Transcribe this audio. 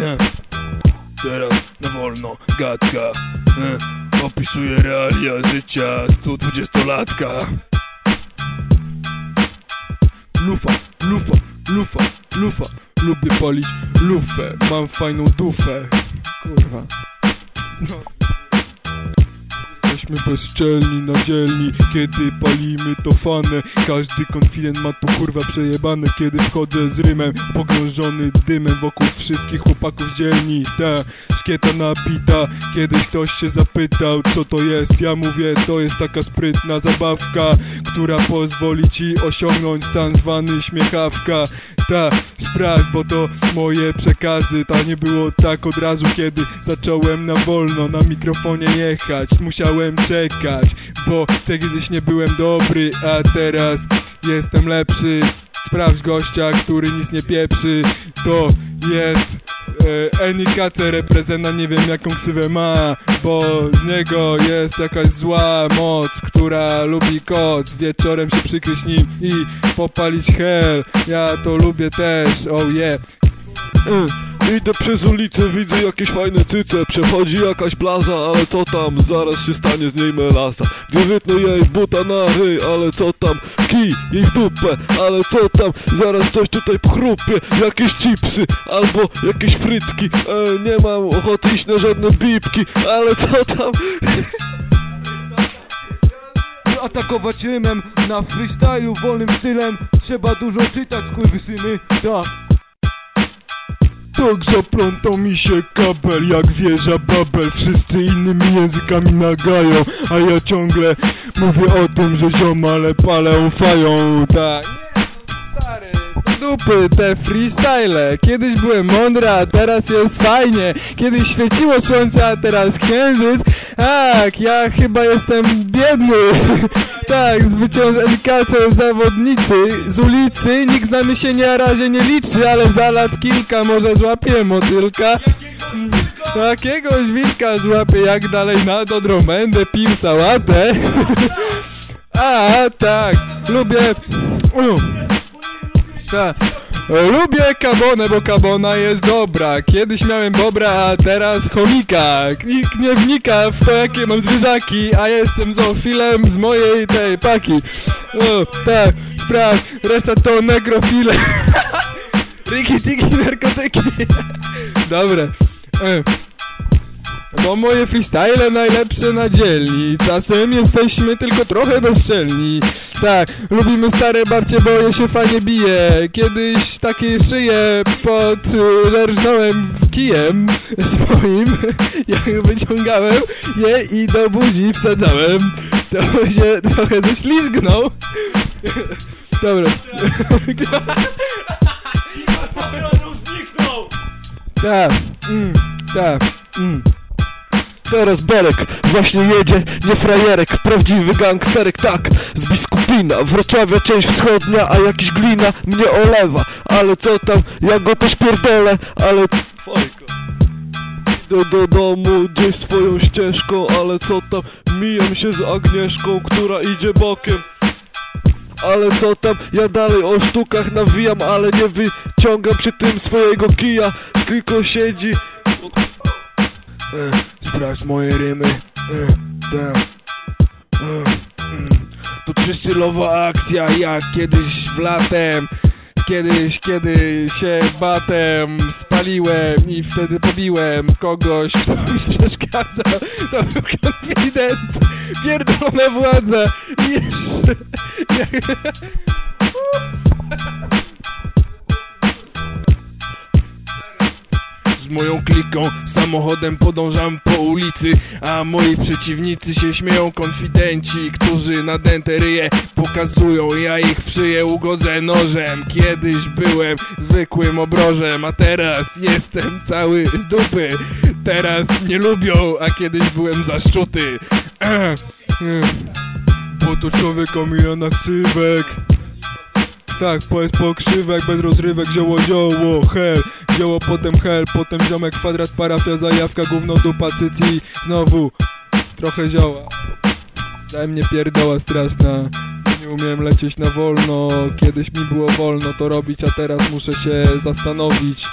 Te. Teraz na wolno gadka. E, Opisuje realia życia 120-latka Lufa, lufa, lufa, lufa. Lubię palić lufę Mam fajną dufę. Kurwa. No. Jesteśmy bezczelni na dzielni Kiedy palimy to fanę Każdy konfident ma tu kurwa przejebane. Kiedy wchodzę z rymem Pogrążony dymem Wokół wszystkich chłopaków dzielni. Ta szkieta nabita Kiedyś ktoś się zapytał co to jest Ja mówię to jest taka sprytna zabawka Która pozwoli ci osiągnąć stan zwany śmiechawka. Ta sprawdź bo to moje przekazy Ta nie było tak od razu kiedy zacząłem na wolno Na mikrofonie jechać. Musiałem czekać Bo kiedyś nie byłem dobry A teraz jestem lepszy. Sprawdź gościa, który nic nie pieprzy To jest Enikace reprezenta, nie wiem jaką ksywę ma Bo z niego jest jakaś zła moc Która lubi koc. Wieczorem się przykryć nim i popalić hell Ja to lubię też, oh yeah. Mm. Idę przez ulicę, widzę jakieś fajne cyce. Przechodzi jakaś blaza, ale co tam? Zaraz się stanie z niej melasa. Gdy wytnę jej buta na ryj, ale co tam? Kij jej w dupę, ale co tam? Zaraz coś tutaj pchrupie Jakieś chipsy, albo jakieś frytki. E, Nie mam ochoty iść na żadne bibki Ale co tam? Atakować rymem na freestylu wolnym stylem. Trzeba dużo czytać, skurwysyny, tak Tak zaplątał mi się kabel jak wieża Babel. Wszyscy innymi językami nagają A ja ciągle mówię o tym, że ziomale palę fają. Tak. Stary, dupy te freestyle. Kiedyś byłem mądry, a teraz jest fajnie. Kiedyś świeciło słońce, a teraz księżyc. Tak, ja chyba jestem biedny. Tak, zwycięż NKC zawodnicy z ulicy. Nikt z nami się na razie nie liczy Ale za lat kilka może złapię motylka. Jakiegoś wilka złapię jak dalej na Dodrą będę pił sałatę. A, tak, lubię tak. Lubię kabonę, bo kabona jest dobra. Kiedyś miałem bobra, a teraz chomika. Nikt nie wnika w to, jakie mam zwierzaki A jestem zoofilem z mojej tej paki. O, tak, sprawdź, reszta to negrofile. Riki, tiki, narkotyki. Dobre. E. Bo moje freestyle najlepsze na dzielni. Czasem jesteśmy tylko trochę bezczelni. Tak, lubimy stare babcie, bo je się fajnie bije. Kiedyś takie szyje pod y, lerżnąłem kijem swoim. Jak wyciągałem je i do buzi wsadzałem. To się trochę ześlizgnął. Dobra. Tak, mm, tak, mm. Teraz Berek właśnie jedzie, nie frajerek Prawdziwy gangsterek, tak. Z biskupina, Wrocławia część wschodnia A jakiś glina mnie olewa. Ale co tam, ja go też pierdolę Ale Idę do domu gdzieś swoją ścieżką Ale co tam, mijam się z Agnieszką Która idzie bokiem. Ale co tam, ja dalej o sztukach nawijam Ale nie wyciągam przy tym swojego kija Tylko siedzi e, Sprawdź moje rymy. E, e, mm. To trzystylowa akcja jak kiedyś w latem Kiedyś, kiedy się batem spaliłem i wtedy pobiłem kogoś, kto mi przeszkadzał. To był konfident, pierdolona władza i jeszcze... Z moją kliką. Samochodem podążam po ulicy A moi przeciwnicy się śmieją. Konfidenci Którzy nadęte ryje pokazują Ja ich w szyję ugodzę nożem Kiedyś byłem zwykłym obrożem A teraz jestem cały z dupy. Teraz nie lubią, a kiedyś byłem zaszczuty. Bo to człowiek o milionach ksywek tak, pojest pokrzywek, bez rozrywek, zioło, zioło, hel. Zioło, potem hel, potem ziomek, kwadrat, parafia, zajawka, gówno, dupa, cyci Znowu, trochę zioła. Ze mnie pierdoła straszna. Nie umiem lecieć na wolno. Kiedyś mi było wolno to robić, a teraz muszę się zastanowić